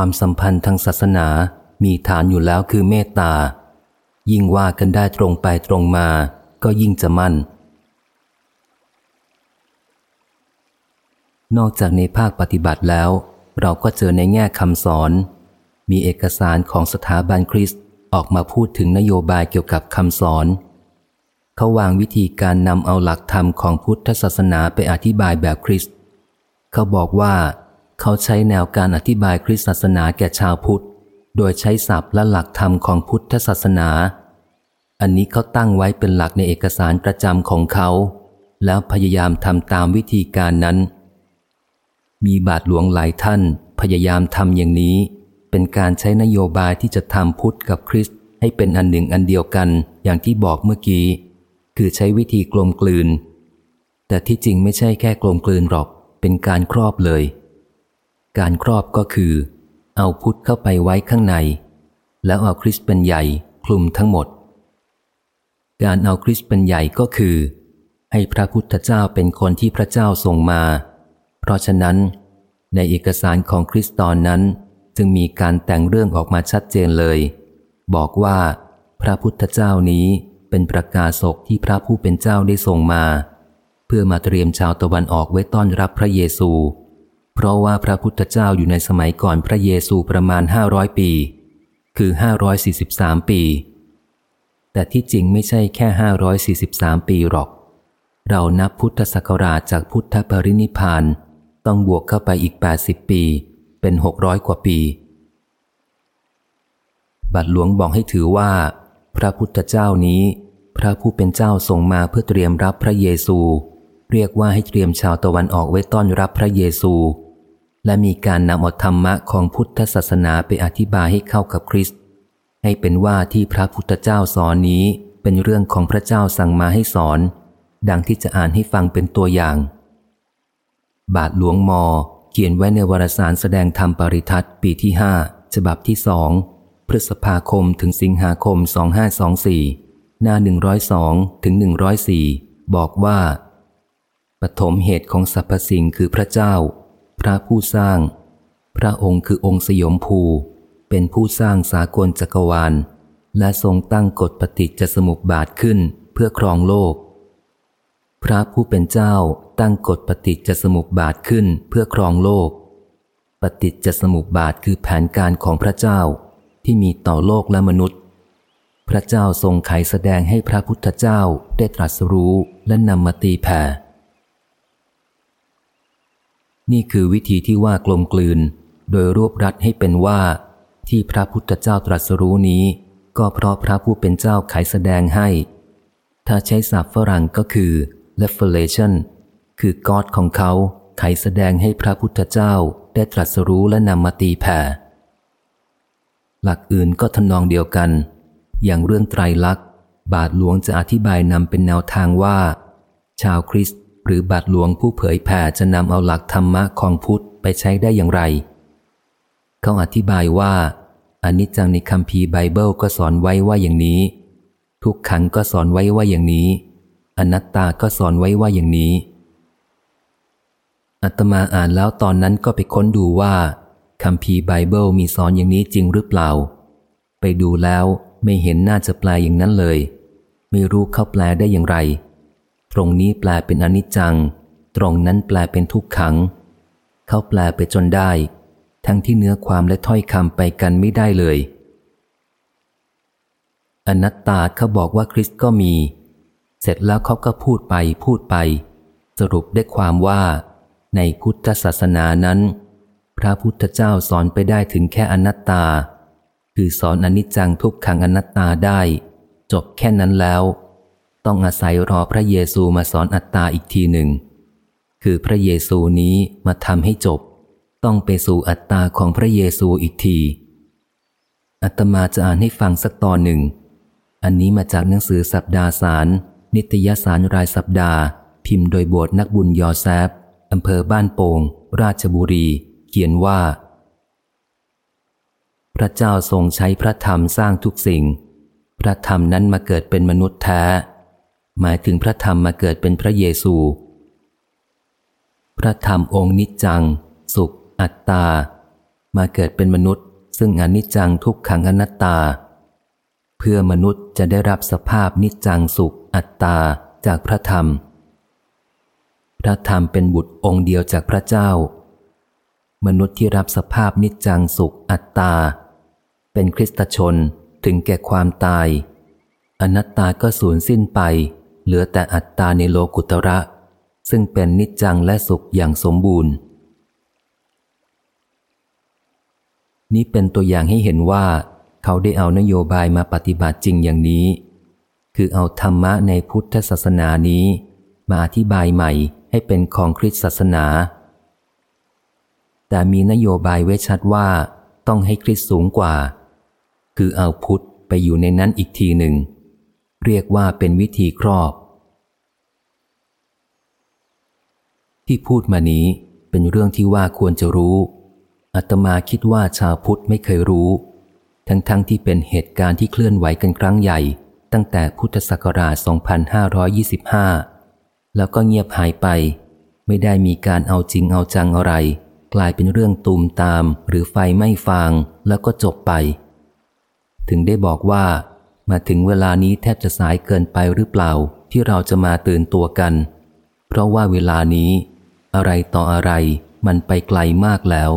ความสัมพันธ์ทางศาสนา มีฐานอยู่แล้วคือเมตตา ยิ่งว่ากันได้ตรงไปตรงมา ก็ยิ่งจะมั่น นอกจากในภาคปฏิบัติแล้ว เราก็เจอในแง่คำสอน มีเอกสารของสถาบันคริสต์ออกมาพูดถึงนโยบายเกี่ยวกับคำสอนเขาวางวิธีการนำเอาหลักธรรมของพุทธศาสนาไปอธิบายแบบคริสต์เขาบอกว่า เขาใช้แนวการอธิบายคริสตศาสนาแก่ชาวพุทธ โดยใช้ศัพท์และหลักธรรมของพุทธศาสนา อันนี้เขาตั้งไว้เป็นหลักในเอกสารประจำของเขา แล้วพยายามทำตามวิธีการนั้น มีบาทหลวงหลายท่าน พยายามทำอย่างนี้ เป็นการใช้นโยบายที่จะทำพุทธกับคริสต์ให้เป็นอันหนึ่งอันเดียวกันอย่างที่บอกเมื่อกี้ คือใช้วิธีกลมกลืน แต่ที่จริงไม่ใช่แค่กลมกลืนหรอก เป็นการครอบเลย การครอบก็คือ เอาพุทธเข้าไปไว้ข้างใน แล้วเอาคริสเป็นใหญ่คลุมทั้งหมด การเอาคริสเป็นใหญ่ก็คือ ให้พระพุทธเจ้าเป็นคนที่พระเจ้าส่งมา เพราะฉะนั้น ในเอกสารของคริสตอนนั้น จึงมีการแต่งเรื่องออกมาชัดเจนเลย บอกว่า พระพุทธเจ้านี้เป็นประกาศกที่พระผู้เป็นเจ้าได้ส่งมา เพื่อมาเตรียมชาวตะวันออกไว้ต้อนรับพระเยซู เพราะว่าพระพุทธเจ้าอยู่ในสมัยก่อนพระเยซูประมาณ 500 ปี คือ 543 ปี แต่ที่จริงไม่ใช่แค่ 543 ปีหรอก เรานับพุทธศักราชจากพุทธปรินิพานต้องบวกเข้าไปอีก 80 ปี เป็น 600 กว่าปี บัตรหลวงบอกให้ถือว่า พระพุทธเจ้านี้ พระผู้เป็นเจ้าส่งมาเพื่อเตรียมรับพระเยซู เรียกว่าให้เตรียมชาวตะวันออกไว้ต้อนรับพระเยซู และมีการนำเอาธรรมะของพุทธศาสนาไปอธิบายให้เข้ากับคริสต์ให้เป็นว่าที่พระพุทธเจ้าสอนนี้เป็นเรื่องของพระเจ้าสั่งมาให้สอน ดังที่จะอ่านให้ฟังเป็นตัวอย่าง บาทหลวงมอ เขียนไว้ในวารสารแสดงธรรมปริทัศน์ปีที่ห้าฉบับที่สองพฤษภาคมถึงสิงหาคม 2524 หน้า 102 ถึง 104 บอกว่า ปฐมเหตุของสรรพสิ่งคือพระเจ้า ระผู้สร้าง พระองค์คือองค์สยมภู เป็นผู้สร้างสากลจักรวาล และทรงตั้งกฎปฏิจจสมุปบาทขึ้นเพื่อครองโลก พระผู้เป็นเจ้าตั้งกฎปฏิจจสมุปบาทขึ้นเพื่อครองโลก ปฏิจจสมุปบาทคือแผนการของพระเจ้าที่มีต่อโลกและมนุษย์ พระเจ้าทรงไขแสดงให้พระพุทธเจ้าได้ตรัสรู้และนำมาตีแผ่ นี่คือวิธีที่ว่ากลมกลืน โดยรวบรัดให้เป็นว่า ที่พระพุทธเจ้าตรัสรู้นี้ ก็เพราะพระผู้เป็นเจ้าไขแสดงให้ ถ้าใช้ศัพท์ฝรั่งก็คือ revelation คือกอดของเขาไขแสดงให้พระพุทธเจ้าได้ตรัสรู้และนำมาตีแผ่ หลักอื่นก็ทำนองเดียวกัน อย่างเรื่องไตรลักษณ์ บาทหลวงจะอธิบายนำเป็นแนวทางว่า ชาวคริสต์ หรือบาทหลวงผู้เผยแผ่จะนำเอาหลักธรรมะของพุทธไปใช้ได้อย่างไร เขาอธิบายว่าอนิจจังในคัมภีร์ไบเบิลก็สอนไว้ว่าอย่างนี้ ทุกขังก็สอนไว้ว่าอย่างนี้ อนัตตาก็สอนไว้ว่าอย่างนี้อาตมาอ่านแล้วตอนนั้นก็ไปค้นดูว่าคัมภีร์ไบเบิลมีสอนอย่างนี้จริงหรือเปล่า ไปดูแล้วไม่เห็นน่าจะแปลอย่างนั้นเลย ไม่รู้เขาแปลได้อย่างไร ตรงนี้แปลเป็นอนิจจัง ตรงนั้นแปลเป็นทุกขัง เขาแปลไปจนได้ ทั้งที่เนื้อความและถ้อยคำไปกันไม่ได้เลย อนัตตาเขาบอกว่าคริสต์ก็มี เสร็จแล้วเขาก็พูดไปพูดไป สรุปได้ความว่า ในพุทธศาสนานั้น พระพุทธเจ้าสอนไปได้ถึงแค่อนัตตา คือสอนอนิจจังทุกขังอนัตตาได้ จบแค่นั้นแล้ว ต้องอาศัยรอพระเยซูมาสอนอัตตาอีกทีหนึ่ง คือพระเยซูนี้มาทำให้จบ ต้องไปสู่อัตตาของพระเยซูอีกที อัตมาจะอ่านให้ฟังสักตอนหนึ่ง อันนี้มาจากหนังสือสัปดาห์สาร นิตยสารรายสัปดาห์ พิมพ์โดยโบสถ์นักบุญยอแซฟอำเภอบ้านโป่ง ราชบุรี เขียนว่า พระเจ้าทรงใช้พระธรรมสร้างทุกสิ่ง พระธรรมนั้นมาเกิดเป็นมนุษย์แท้ หมายถึงพระธรรมมาเกิดเป็นพระเยซู พระธรรมองค์นิจจัง สุข อัตตา มาเกิดเป็นมนุษย์ ซึ่งอนิจจังทุกขังอนัตตา เพื่อมนุษย์จะได้รับสภาพนิจจังสุข อัตตาจากพระธรรม พระธรรมเป็นบุตรองค์เดียวจากพระเจ้า มนุษย์ที่รับสภาพนิจจังสุข อัตตา เป็นคริสตชนถึงแก่ความตาย อนัตตาก็สูญสิ้นไป เหลือแต่อัตตาในโลกุตระ ซึ่งเป็นนิจจังและสุขอย่างสมบูรณ์ นี่เป็นตัวอย่างให้เห็นว่า เขาได้เอานโยบายมาปฏิบัติจริงอย่างนี้ คือเอาธรรมะในพุทธศาสนานี้ มาอธิบายใหม่ให้เป็นของคริสตศาสนา แต่มีนโยบายไว้ชัดว่าต้องให้คริสสูงกว่า คือเอาพุทธไปอยู่ในนั้นอีกทีหนึ่ง เรียกว่าเป็นวิธีครอบ ที่พูดมานี้เป็นเรื่องที่ว่าควรจะรู้อาตมาคิดว่าชาวพุทธไม่เคยรู้ ทั้งๆทที่เป็นเหตุการณ์ที่เคลื่อนไหวกันครั้งใหญ่ ตั้งแต่พุทธศักราช 2525 แล้วก็เงียบหายไป ไม่ได้มีการเอาจริงเอาจังอะไร กลายเป็นเรื่องตูมตามหรือไฟไม่ฟางแล้วก็จบไป ถึงได้บอกว่า มาถึงเวลานี้แทบจะสายเกินไปหรือเปล่าที่เราจะมาตื่นตัวกัน เพราะว่าเวลานี้ อะไรต่ออะไรมันไปไกลมากแล้ว